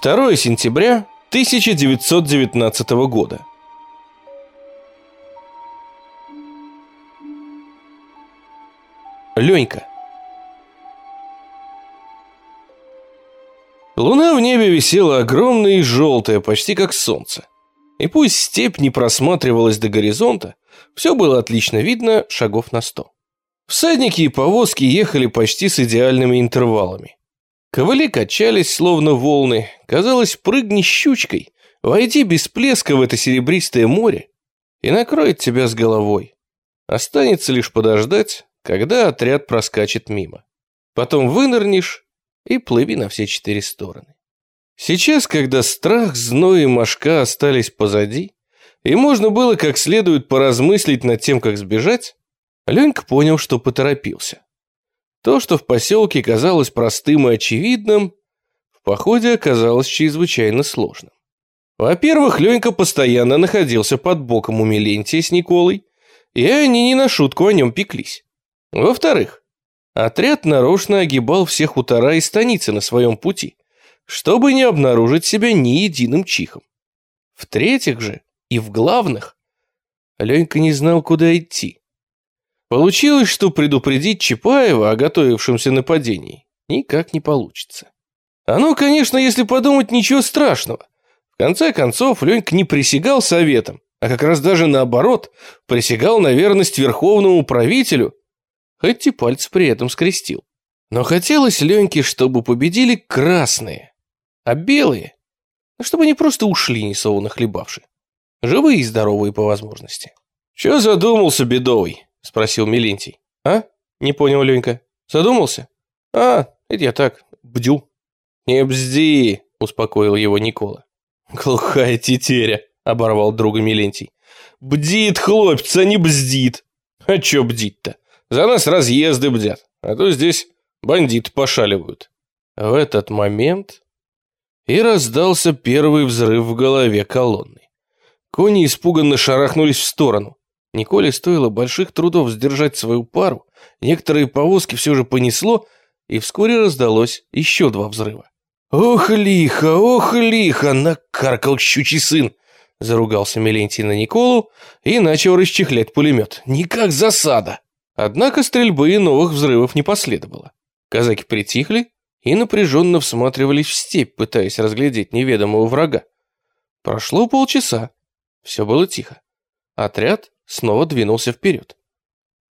2 сентября 1919 года. Ленька. Луна в небе висела огромная и желтая, почти как солнце. И пусть степь не просматривалась до горизонта, все было отлично видно шагов на сто. Всадники и повозки ехали почти с идеальными интервалами. Ковыли качались, словно волны. Казалось, прыгни щучкой, войди без плеска в это серебристое море и накроет тебя с головой. Останется лишь подождать, когда отряд проскачет мимо. Потом вынырнешь и плыви на все четыре стороны. Сейчас, когда страх, зной и мошка остались позади, и можно было как следует поразмыслить над тем, как сбежать, Ленька понял, что поторопился. То, что в поселке казалось простым и очевидным, в походе оказалось чрезвычайно сложным. Во-первых, Ленька постоянно находился под боком у Мелентия с Николой, и они не на шутку о нем пеклись. Во-вторых, отряд нарочно огибал все хутора и станицы на своем пути, чтобы не обнаружить себя ни единым чихом. В-третьих же, и в главных, Ленька не знал, куда идти. Получилось, что предупредить Чапаева о готовившемся нападении никак не получится. Оно, конечно, если подумать, ничего страшного. В конце концов, Ленька не присягал советам, а как раз даже наоборот, присягал на верность верховному правителю, хоть и пальцы при этом скрестил. Но хотелось Леньке, чтобы победили красные, а белые, ну, чтобы они просто ушли, несолоно хлебавши. Живые и здоровые по возможности. «Че задумался, бедовый?» – спросил Милентий. «А?» – не понял Ленька. «Задумался?» «А, это я так, бдю». «Не бзди», – успокоил его Никола. «Глухая тетеря», – оборвал друга Милентий. «Бдит, хлопец, а не бздит». «А чё бдить-то? За нас разъезды бдят, а то здесь бандиты пошаливают». В этот момент и раздался первый взрыв в голове колонны. Кони испуганно шарахнулись в сторону. Николе стоило больших трудов сдержать свою пару, некоторые повозки все же понесло, и вскоре раздалось еще два взрыва. «Ох, лихо, ох, лихо!» — накаркал щучий сын. Заругался Мелентий на Николу и начал расчехлять пулемет. «Никак засада!» Однако стрельбы и новых взрывов не последовало. Казаки притихли и напряженно всматривались в степь, пытаясь разглядеть неведомого врага. Прошло полчаса. Все было тихо. Отряд снова двинулся вперед.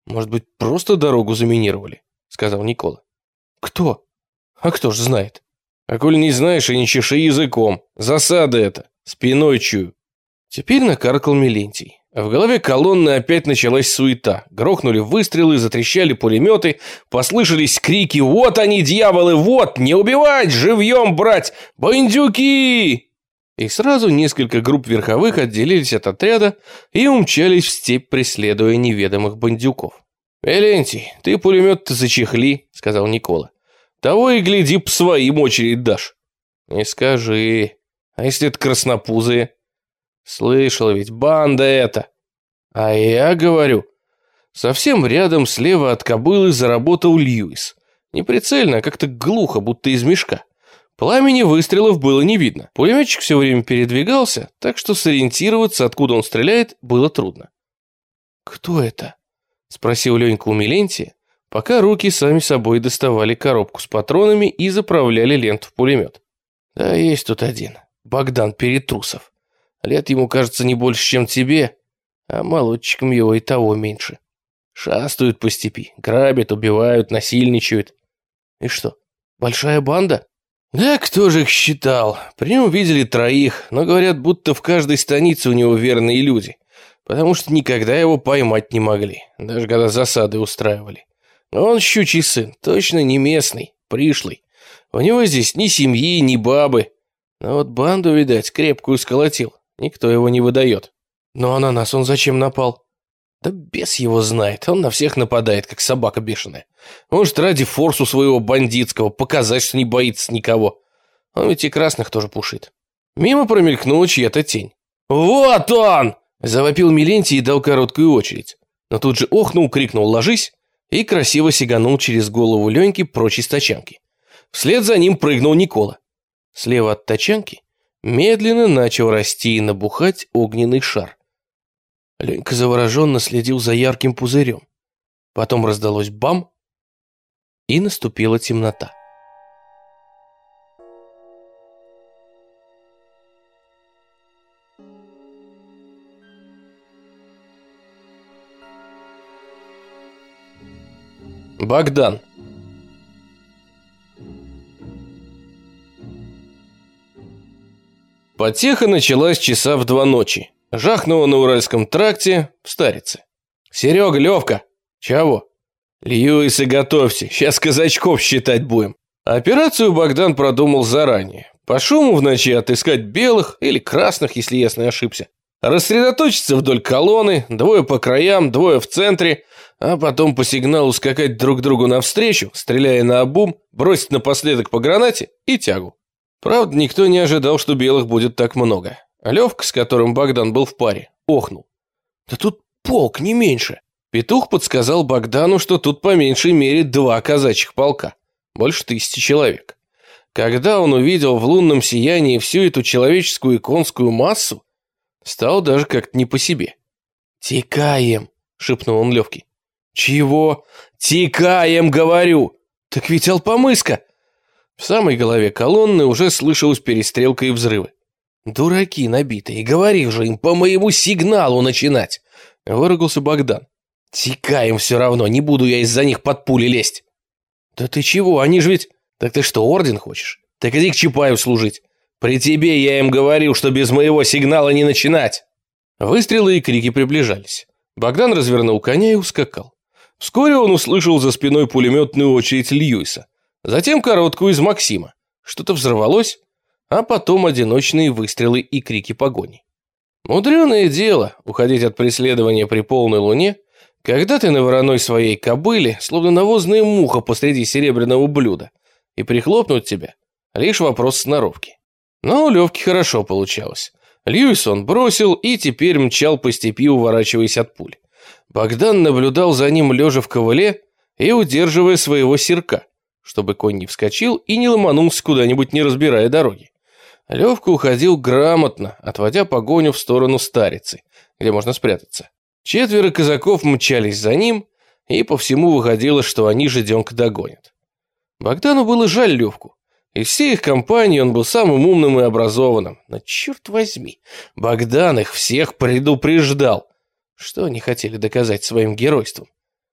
«Может быть, просто дорогу заминировали?» — сказал Никола. «Кто? А кто ж знает?» «А коль не знаешь и не чеши языком, засада это, спиной чую». Теперь накаркал Мелентий. В голове колонны опять началась суета. Грохнули выстрелы, затрещали пулеметы, послышались крики «Вот они, дьяволы, вот! Не убивать! Живьем брать! Бандюки!» И сразу несколько групп верховых отделились от отряда и умчались в степь, преследуя неведомых бандюков. «Элентий, ты пулемет-то зачехли», — сказал Никола. «Того и гляди, по своим очередь дашь». «Не скажи. А если это краснопузые?» «Слышал ведь, банда это». «А я говорю». Совсем рядом слева от кобылы заработал Льюис. Неприцельно, а как-то глухо, будто из мешка. Пламени выстрелов было не видно. Пулеметчик все время передвигался, так что сориентироваться, откуда он стреляет, было трудно. «Кто это?» – спросил Ленька у Милентия, пока руки сами собой доставали коробку с патронами и заправляли ленту в пулемет. «Да есть тут один. Богдан Перетрусов. Лет ему, кажется, не больше, чем тебе, а молодчиком его и того меньше. Шастают по степи, грабят, убивают, насильничают. И что, большая банда?» Да, кто же их считал? При нем видели троих, но говорят, будто в каждой станице у него верные люди, потому что никогда его поймать не могли, даже когда засады устраивали. Он щучий сын, точно не местный, пришлый. У него здесь ни семьи, ни бабы. Но вот банду, видать, крепкую сколотил. Никто его не выдает. Ну а на нас он зачем напал? Да бес его знает, он на всех нападает, как собака бешеная. Может, ради форсу своего бандитского показать, что не боится никого. Он ведь и красных тоже пушит. Мимо промелькнула чья-то тень. «Вот он!» – завопил Милентий и дал короткую очередь. Но тут же охнул, крикнул «ложись!» и красиво сиганул через голову Леньки прочь из тачанки. Вслед за ним прыгнул Никола. Слева от тачанки медленно начал расти и набухать огненный шар. Ленька завороженно следил за ярким пузырем. Потом раздалось бам, и наступила темнота. Богдан. Потеха началась часа в два ночи. Жахнула на Уральском тракте в Старице. «Серега, Левка!» «Чего?» «Льюис и готовься, сейчас казачков считать будем». Операцию Богдан продумал заранее. По шуму в ночи отыскать белых или красных, если ясно ошибся. Рассредоточиться вдоль колонны, двое по краям, двое в центре, а потом по сигналу скакать друг другу навстречу, стреляя на обум, бросить напоследок по гранате и тягу. Правда, никто не ожидал, что белых будет так много. Левка, с которым Богдан был в паре, охнул. «Да тут полк, не меньше!» Петух подсказал Богдану, что тут по меньшей мере два казачьих полка. Больше тысячи человек. Когда он увидел в лунном сиянии всю эту человеческую и конскую массу, стал даже как-то не по себе. «Текаем!» — шепнул он Левке. «Чего? Текаем, говорю! Так ведь Алпомыска!» В самой голове колонны уже слышалась перестрелка и взрывы. «Дураки набитые, говори же им по моему сигналу начинать!» Выругался Богдан. «Текаем все равно, не буду я из-за них под пули лезть!» «Да ты чего, они же ведь...» «Так ты что, орден хочешь? Так иди к Чапаю служить. При тебе я им говорил, что без моего сигнала не начинать!» Выстрелы и крики приближались. Богдан развернул коня и ускакал. Вскоре он услышал за спиной пулеметную очередь Льюиса. Затем короткую из Максима. Что-то взорвалось, а потом одиночные выстрелы и крики погони. Мудреное дело уходить от преследования при полной луне, когда ты на вороной своей кобыле, словно навозная муха посреди серебряного блюда, и прихлопнуть тебя – лишь вопрос сноровки. Но у Левки хорошо получалось. Льюис он бросил и теперь мчал по степи, уворачиваясь от пуль. Богдан наблюдал за ним лежа в ковыле и удерживая своего серка, чтобы конь не вскочил и не ломанулся куда-нибудь, не разбирая дороги. Левка уходил грамотно, отводя погоню в сторону Старицы, где можно спрятаться. Четверо казаков мчались за ним, и по всему выходило, что они жиденка догонят. Богдану было жаль Левку. Из всей их компании он был самым умным и образованным. Но черт возьми, Богдан их всех предупреждал. Что они хотели доказать своим геройством?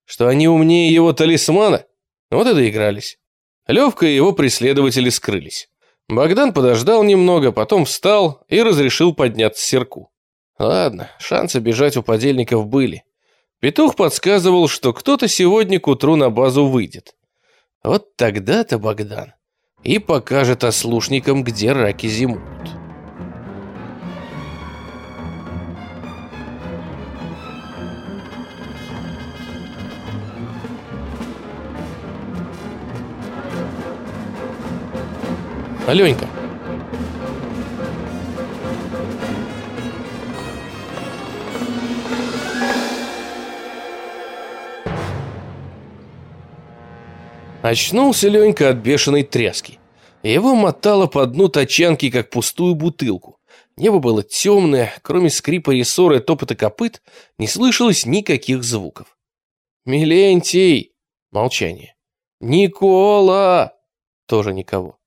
Что они умнее его талисмана? Вот и доигрались. Левка и его преследователи скрылись. Богдан подождал немного, потом встал и разрешил подняться серку. Ладно, шансы бежать у подельников были. Петух подсказывал, что кто-то сегодня к утру на базу выйдет. Вот тогда-то Богдан и покажет ослушникам, где раки зимуют. Аленька. Очнулся Ленька от бешеной тряски. Его мотало по дну тачанки, как пустую бутылку. Небо было темное, кроме скрипа рессора и топота копыт, не слышалось никаких звуков. «Милентий!» Молчание. «Никола!» Тоже никого.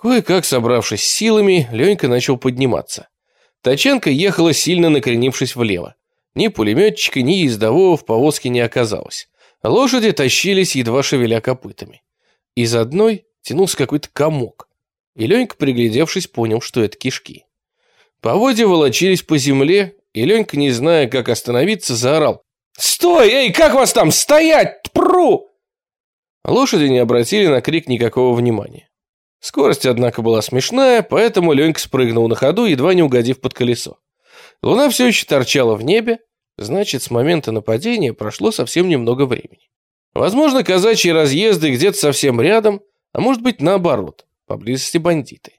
Кое-как собравшись силами, Ленька начал подниматься. Таченко ехала, сильно накренившись влево. Ни пулеметчика, ни ездового в повозке не оказалось. Лошади тащились, едва шевеля копытами. Из одной тянулся какой-то комок. И Ленька, приглядевшись, понял, что это кишки. Поводья волочились по земле, и Ленька, не зная, как остановиться, заорал. «Стой! Эй, как вас там? Стоять! Тпру!» Лошади не обратили на крик никакого внимания. Скорость, однако, была смешная, поэтому Ленька спрыгнул на ходу, едва не угодив под колесо. Луна все еще торчала в небе, значит, с момента нападения прошло совсем немного времени. Возможно, казачьи разъезды где-то совсем рядом, а может быть, наоборот, поблизости бандиты.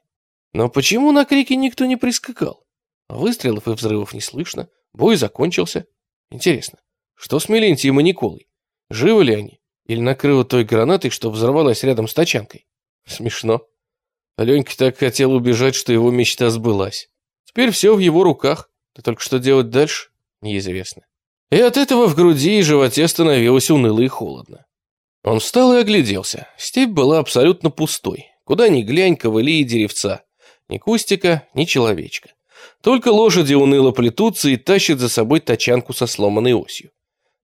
Но почему на крики никто не прискакал? Выстрелов и взрывов не слышно, бой закончился. Интересно, что с Мелентием и Николой? Живы ли они? Или накрыло той гранатой, что взорвалась рядом с тачанкой? Смешно. Ленька так хотел убежать, что его мечта сбылась. Теперь все в его руках, да только что делать дальше, неизвестно. И от этого в груди и животе становилось уныло и холодно. Он встал и огляделся. Степь была абсолютно пустой. Куда ни глянь, ковыли и деревца. Ни кустика, ни человечка. Только лошади уныло плетутся и тащат за собой тачанку со сломанной осью.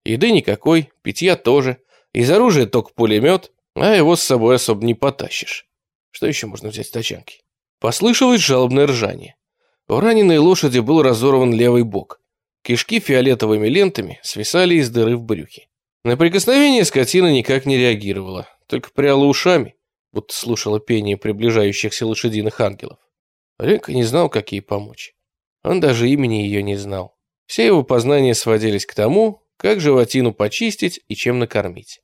Еды никакой, питья тоже. Из оружия только пулемет, а его с собой особо не потащишь. Что еще можно взять с тачанки? Послышалось жалобное ржание. У раненой лошади был разорван левый бок. Кишки фиолетовыми лентами свисали из дыры в брюхе. На прикосновение скотина никак не реагировала, только пряла ушами, будто слушала пение приближающихся лошадиных ангелов. Ленка не знал, как ей помочь. Он даже имени ее не знал. Все его познания сводились к тому, как животину почистить и чем накормить.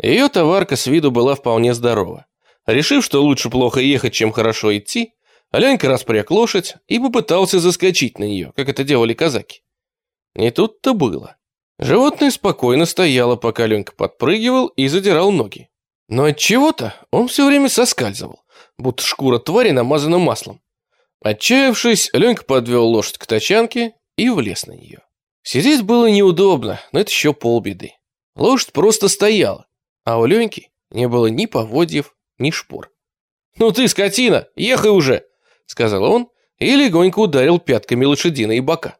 Ее товарка с виду была вполне здорова. Решив, что лучше плохо ехать, чем хорошо идти, Аленька распряг лошадь и попытался заскочить на нее, как это делали казаки. Не тут-то было. Животное спокойно стояло, пока Ленька подпрыгивал и задирал ноги. Но от чего-то он все время соскальзывал, будто шкура твари намазана маслом. Отчаявшись, Ленька подвел лошадь к тачанке и влез на нее. Сидеть было неудобно, но это еще полбеды. Лошадь просто стояла, а у Леньки не было ни поводьев, ни шпор. «Ну ты, скотина, ехай уже!» — сказал он и легонько ударил пятками лошадиные бока.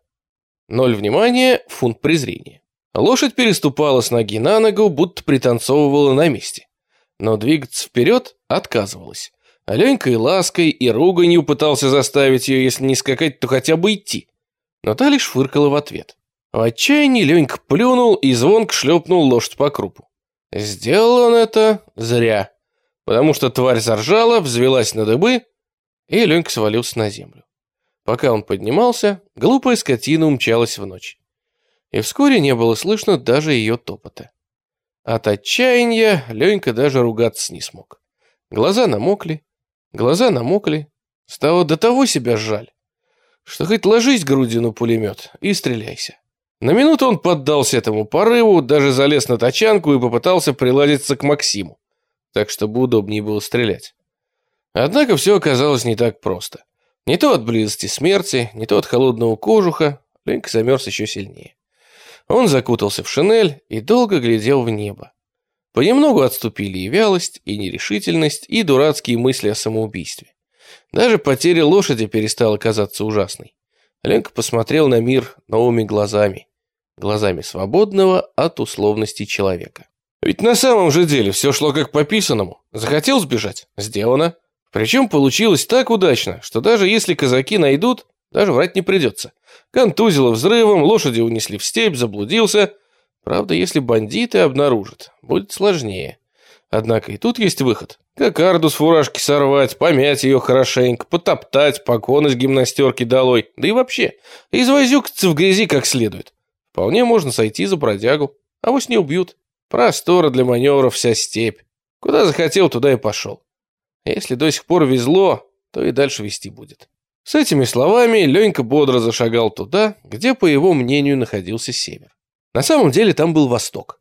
Ноль внимания, фунт презрения. Лошадь переступала с ноги на ногу, будто пританцовывала на месте. Но двигаться вперед отказывалась. Аленькой лаской и руганью пытался заставить ее, если не скакать, то хотя бы идти. Но та лишь фыркала в ответ. В отчаянии Ленька плюнул и звонко шлепнул лошадь по крупу. Сделал он это зря, потому что тварь заржала, взвелась на дыбы, и Ленька свалился на землю. Пока он поднимался, глупая скотина умчалась в ночь. И вскоре не было слышно даже ее топота. От отчаяния Ленька даже ругаться не смог. Глаза намокли, глаза намокли. Стало до того себя жаль, что хоть ложись грудью на пулемет и стреляйся. На минуту он поддался этому порыву, даже залез на тачанку и попытался приладиться к Максиму, так чтобы удобнее было стрелять. Однако все оказалось не так просто. Не то от близости смерти, не то от холодного кожуха, Ленька замерз еще сильнее. Он закутался в шинель и долго глядел в небо. Понемногу отступили и вялость, и нерешительность, и дурацкие мысли о самоубийстве. Даже потеря лошади перестала казаться ужасной. Ленка посмотрел на мир новыми глазами. Глазами свободного от условностей человека. Ведь на самом же деле все шло как по писанному. Захотел сбежать? Сделано. Причем получилось так удачно, что даже если казаки найдут, даже врать не придется. Контузило взрывом, лошади унесли в степь, заблудился. Правда, если бандиты обнаружат, будет сложнее. Однако и тут есть выход. Кокарду с фуражки сорвать, помять ее хорошенько, потоптать, покон из гимнастерки долой. Да и вообще, извозюкаться в грязи как следует. Вполне можно сойти за бродягу. А вось не убьют. Простора для маневров вся степь. Куда захотел, туда и пошел. Если до сих пор везло, то и дальше вести будет. С этими словами Ленька бодро зашагал туда, где, по его мнению, находился север. На самом деле там был восток.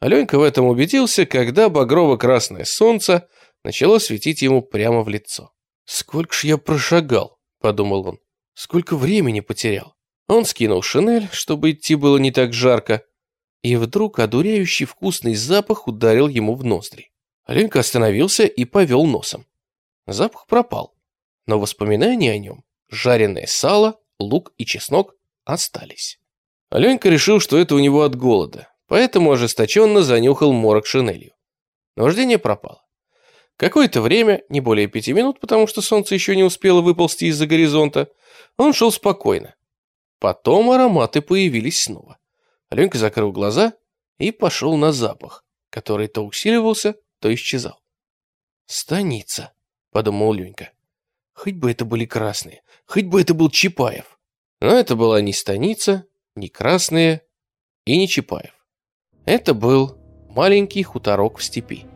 Аленька в этом убедился, когда багрово-красное солнце начало светить ему прямо в лицо. «Сколько ж я прошагал», — подумал он, — «сколько времени потерял». Он скинул шинель, чтобы идти было не так жарко, и вдруг одуряющий вкусный запах ударил ему в ноздри. Ленька остановился и повел носом. Запах пропал, но воспоминания о нем, жареное сало, лук и чеснок, остались. Ленька решил, что это у него от голода, поэтому ожесточенно занюхал морок шинелью. Наваждение пропало. Какое-то время, не более пяти минут, потому что солнце еще не успело выползти из-за горизонта, он шел спокойно. Потом ароматы появились снова. Ленька закрыл глаза и пошел на запах, который то усиливался, то исчезал. «Станица», — подумал Ленька. «Хоть бы это были красные, хоть бы это был Чапаев». Но это была не станица, не красные и не Чапаев. Это был маленький хуторок в степи.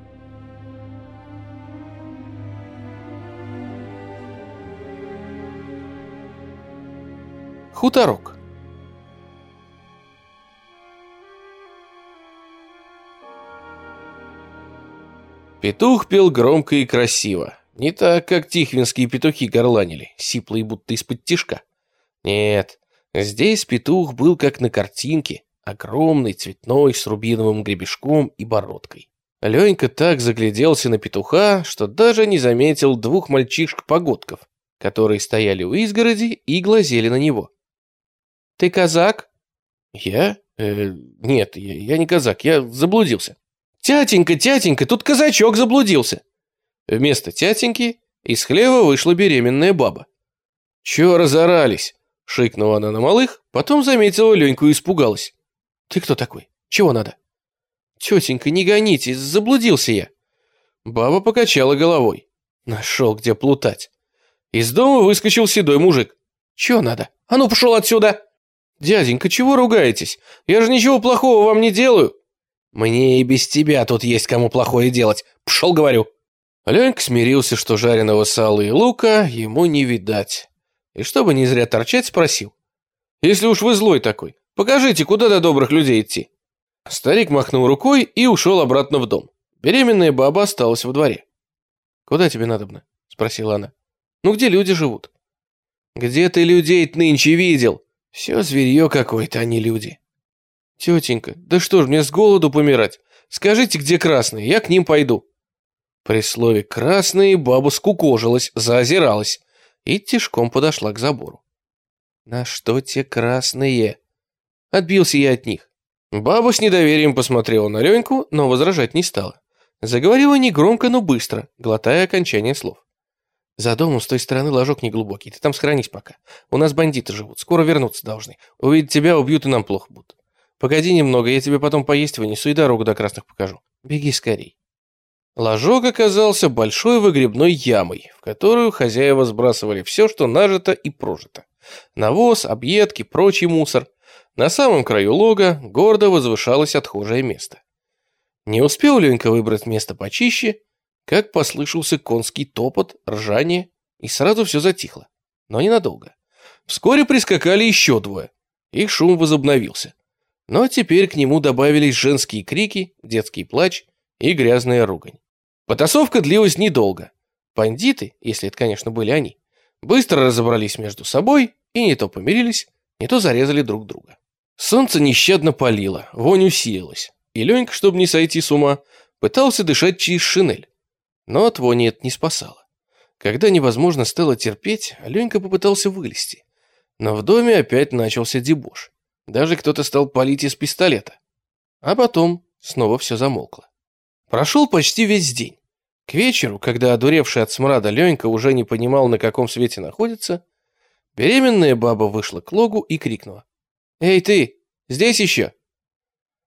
Хуторок. Петух пел громко и красиво. Не так, как тихвинские петухи горланили, сиплые будто из-под тишка. Нет, здесь петух был как на картинке, огромный, цветной, с рубиновым гребешком и бородкой. Ленька так загляделся на петуха, что даже не заметил двух мальчишек-погодков, которые стояли у изгороди и глазели на него. «Ты казак?» «Я? Э, нет, я, я не казак, я заблудился». «Тятенька, тятенька, тут казачок заблудился!» Вместо тятеньки из хлева вышла беременная баба. «Чё разорались?» — шикнула она на малых, потом заметила Леньку и испугалась. «Ты кто такой? Чего надо?» «Тетенька, не гоните, заблудился я». Баба покачала головой. Нашел, где плутать. Из дома выскочил седой мужик. «Чего надо? А ну, пошел отсюда!» «Дяденька, чего ругаетесь? Я же ничего плохого вам не делаю!» «Мне и без тебя тут есть кому плохое делать. Пошел, говорю!» Ленька смирился, что жареного сала и лука ему не видать. И чтобы не зря торчать, спросил. «Если уж вы злой такой, покажите, куда до добрых людей идти?» Старик махнул рукой и ушел обратно в дом. Беременная баба осталась во дворе. «Куда тебе надобно?» – спросила она. «Ну где люди живут?» «Где ты людей нынче видел? Все зверье какое-то, а не люди». «Тетенька, да что ж мне с голоду помирать? Скажите, где красные, я к ним пойду». При слове «красные» баба скукожилась, заозиралась и тишком подошла к забору. «На что те красные?» Отбился я от них. Баба с недоверием посмотрела на Леньку, но возражать не стала. Заговорила негромко, но быстро, глотая окончание слов. «За домом с той стороны ложок неглубокий, ты там сохранись пока. У нас бандиты живут, скоро вернуться должны. Увидят тебя, убьют и нам плохо будут. Погоди немного, я тебе потом поесть вынесу и дорогу до красных покажу. Беги скорей». Ложок оказался большой выгребной ямой, в которую хозяева сбрасывали все, что нажито и прожито. Навоз, объедки, прочий мусор. На самом краю лога гордо возвышалось отхожее место. Не успел Ленька выбрать место почище, как послышался конский топот, ржание, и сразу все затихло. Но ненадолго. Вскоре прискакали еще двое. Их шум возобновился. Но теперь к нему добавились женские крики, детский плач и грязная ругань. Потасовка длилась недолго. Бандиты, если это, конечно, были они, быстро разобрались между собой и не то помирились, не то зарезали друг друга. Солнце нещадно палило, вонь усилилась, и Ленька, чтобы не сойти с ума, пытался дышать через шинель. Но от вони это не спасало. Когда невозможно стало терпеть, Ленька попытался вылезти. Но в доме опять начался дебош. Даже кто-то стал палить из пистолета. А потом снова все замолкло. Прошел почти весь день. К вечеру, когда одуревший от смрада Ленька уже не понимал, на каком свете находится, беременная баба вышла к логу и крикнула. «Эй ты, здесь еще?»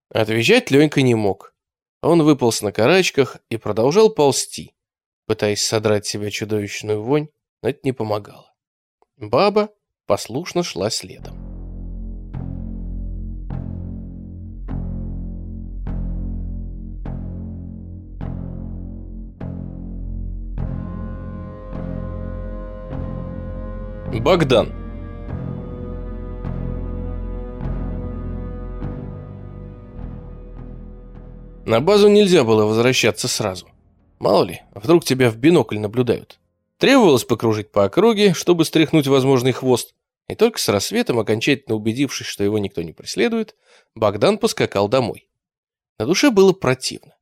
Отвечать Ленька не мог. Он выполз на карачках и продолжал ползти, пытаясь содрать себя чудовищную вонь, но это не помогало. Баба послушно шла следом. Богдан. На базу нельзя было возвращаться сразу. Мало ли, вдруг тебя в бинокль наблюдают. Требовалось покружить по округе, чтобы стряхнуть возможный хвост, и только с рассветом, окончательно убедившись, что его никто не преследует, Богдан поскакал домой. На душе было противно.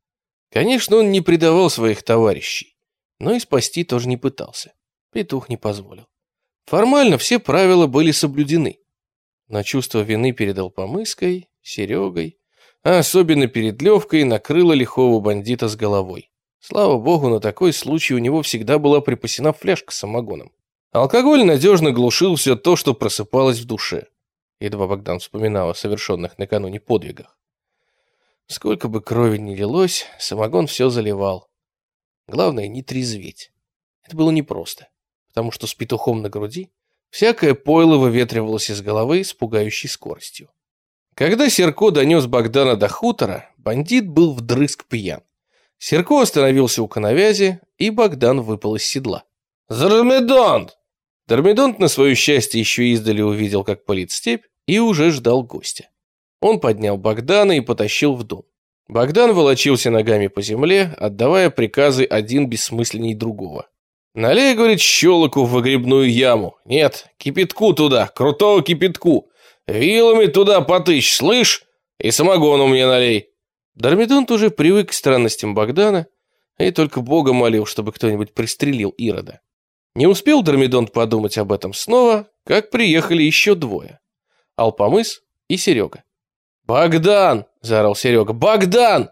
Конечно, он не предавал своих товарищей, но и спасти тоже не пытался. Петух не позволил. Формально все правила были соблюдены. Но чувство вины перед Алпомыской, Серегой, а особенно перед Левкой накрыло лихого бандита с головой. Слава богу, на такой случай у него всегда была припасена фляжка с самогоном. Алкоголь надежно глушил все то, что просыпалось в душе. Едва Богдан вспоминал о совершенных накануне подвигах. Сколько бы крови ни лилось, самогон все заливал. Главное, не трезветь. Это было непросто потому что с петухом на груди всякое пойло выветривалось из головы с пугающей скоростью. Когда Серко донес Богдана до хутора, бандит был вдрызг пьян. Серко остановился у коновязи, и Богдан выпал из седла. «Зармедонт!» Дормидонт на свое счастье еще издали увидел, как палит степь, и уже ждал гостя. Он поднял Богдана и потащил в дом. Богдан волочился ногами по земле, отдавая приказы один бессмысленней другого. Налей, говорит, щелоку в выгребную яму. Нет, кипятку туда, крутого кипятку. Вилами туда потыщ, слышь? И самогону мне налей. Дормидонт уже привык к странностям Богдана и только Бога молил, чтобы кто-нибудь пристрелил Ирода. Не успел Дормидонт подумать об этом снова, как приехали еще двое. Алпамыс и Серега. «Богдан!» – заорал Серега. «Богдан!»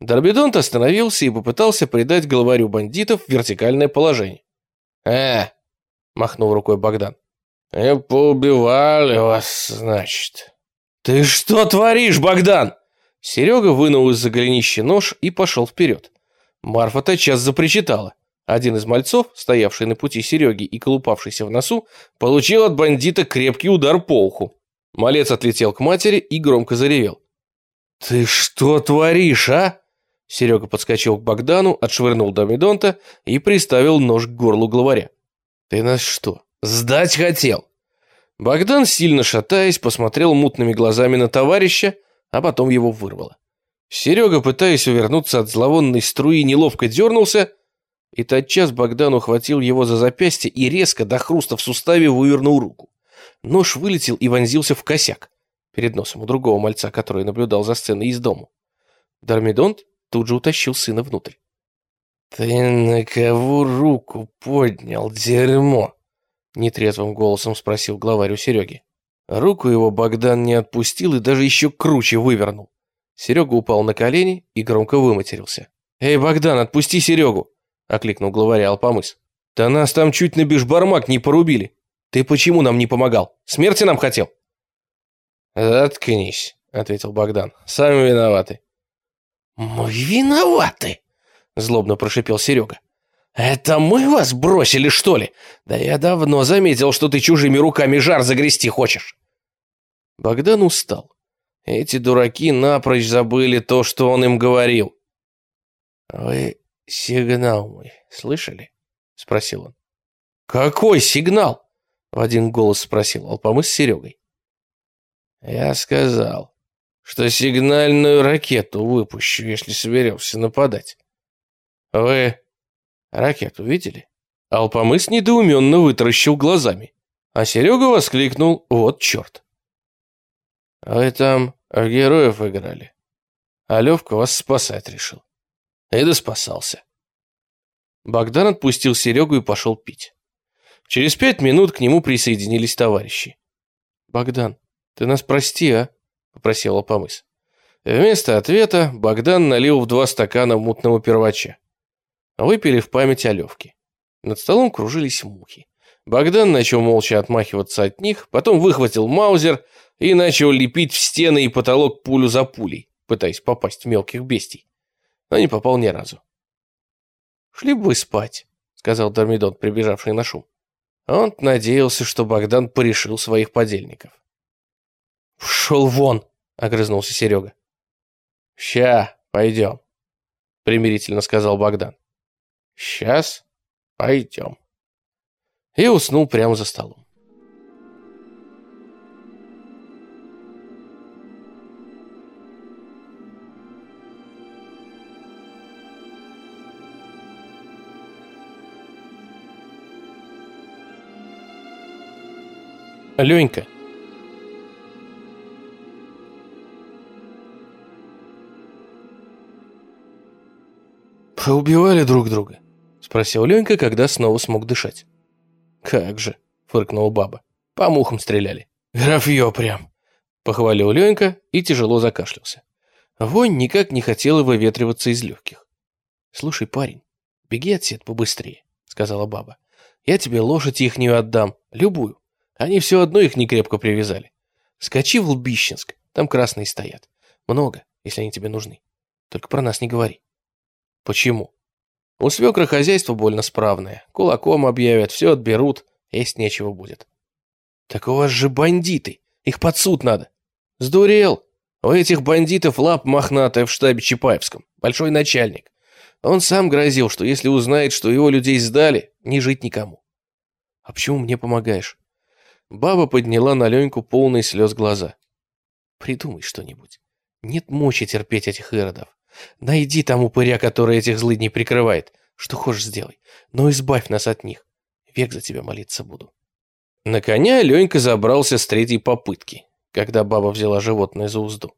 Дормидонт остановился и попытался придать главарю бандитов вертикальное положение. «Э!» – махнул рукой Богдан. «И поубивали вас, значит». «Ты что творишь, Богдан?» Серега вынул из-за голенища нож и пошел вперед. Марфа тотчас запричитала. Один из мальцов, стоявший на пути Сереги и колупавшийся в носу, получил от бандита крепкий удар по уху. Малец отлетел к матери и громко заревел. «Ты что творишь, а?» Серега подскочил к Богдану, отшвырнул Домидонта и приставил нож к горлу главаря. «Ты нас что, сдать хотел?» Богдан, сильно шатаясь, посмотрел мутными глазами на товарища, а потом его вырвало. Серега, пытаясь увернуться от зловонной струи, неловко дернулся, и тотчас Богдан ухватил его за запястье и резко до хруста в суставе вывернул руку. Нож вылетел и вонзился в косяк перед носом у другого мальца, который наблюдал за сценой из дому. Дармидонт тут же утащил сына внутрь. «Ты на кого руку поднял, дерьмо?» Нетрезвым голосом спросил главарь у Сереги. Руку его Богдан не отпустил и даже еще круче вывернул. Серега упал на колени и громко выматерился. «Эй, Богдан, отпусти Серегу!» – окликнул главаря Алпамыс. «Да нас там чуть на бишбармак не порубили. Ты почему нам не помогал? Смерти нам хотел?» «Заткнись», — ответил Богдан. «Сами виноваты». «Мы виноваты», — злобно прошипел Серега. «Это мы вас бросили, что ли? Да я давно заметил, что ты чужими руками жар загрести хочешь». Богдан устал. Эти дураки напрочь забыли то, что он им говорил. «Вы сигнал мой слышали?» — спросил он. «Какой сигнал?» В один голос спросил Алпамыс с Серегой. Я сказал, что сигнальную ракету выпущу, если соберемся нападать. Вы ракету видели? Алпамыс недоуменно вытаращил глазами, а Серега воскликнул «Вот черт!». Вы там в героев играли, а Левка вас спасать решил. И да спасался. Богдан отпустил Серегу и пошел пить. Через пять минут к нему присоединились товарищи. «Богдан, ты нас прости, а?» – попросил Алпамыс. Вместо ответа Богдан налил в два стакана мутного первача. Выпили в память о Левке. Над столом кружились мухи. Богдан начал молча отмахиваться от них, потом выхватил маузер и начал лепить в стены и потолок пулю за пулей, пытаясь попасть в мелких бестий. Но не попал ни разу. «Шли бы вы спать», — сказал Дормидон, прибежавший на шум. Он надеялся, что Богдан порешил своих подельников. «Шел вон!» — огрызнулся Серега. «Ща, пойдем», — примирительно сказал Богдан. «Сейчас пойдем». И уснул прямо за столом. Ленька. «Поубивали друг друга?» – спросил Ленька, когда снова смог дышать. «Как же!» – фыркнула баба. «По мухам стреляли». «Графье прям!» – похвалил Ленька и тяжело закашлялся. Вонь никак не хотела выветриваться из легких. «Слушай, парень, беги отсюда побыстрее», – сказала баба. «Я тебе лошадь ихнюю отдам, любую. Они все одно их не крепко привязали. Скачи в Лбищенск, там красные стоят. Много, если они тебе нужны. Только про нас не говори. Почему? У свекра хозяйство больно справное. Кулаком объявят, все отберут, есть нечего будет. Так у вас же бандиты, их под суд надо. Сдурел. У этих бандитов лап мохнатая в штабе Чапаевском, большой начальник. Он сам грозил, что если узнает, что его людей сдали, не жить никому. А почему мне помогаешь? Баба подняла на Леньку полные слез глаза. «Придумай что-нибудь. Нет мочи терпеть этих иродов. Найди там упыря, который этих злыдней прикрывает. Что хочешь сделай, но избавь нас от них. Век за тебя молиться буду. На коня Ленька забрался с третьей попытки, когда баба взяла животное за узду.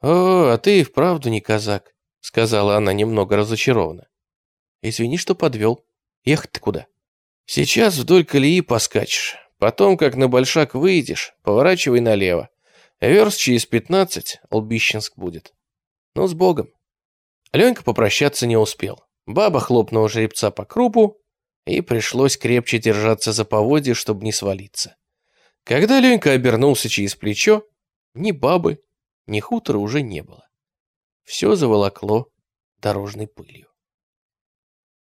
«О, а ты и вправду не казак», — сказала она немного разочарованно. «Извини, что подвел. Ехать ты куда?» «Сейчас вдоль колеи поскачешь. Потом, как на большак выйдешь, поворачивай налево. Верст через пятнадцать Лбищенск будет. Ну, с Богом». Ленька попрощаться не успел. Баба хлопнула жеребца по крупу, и пришлось крепче держаться за поводья, чтобы не свалиться. Когда Ленька обернулся через плечо, ни бабы, ни хутора уже не было. Все заволокло дорожной пылью.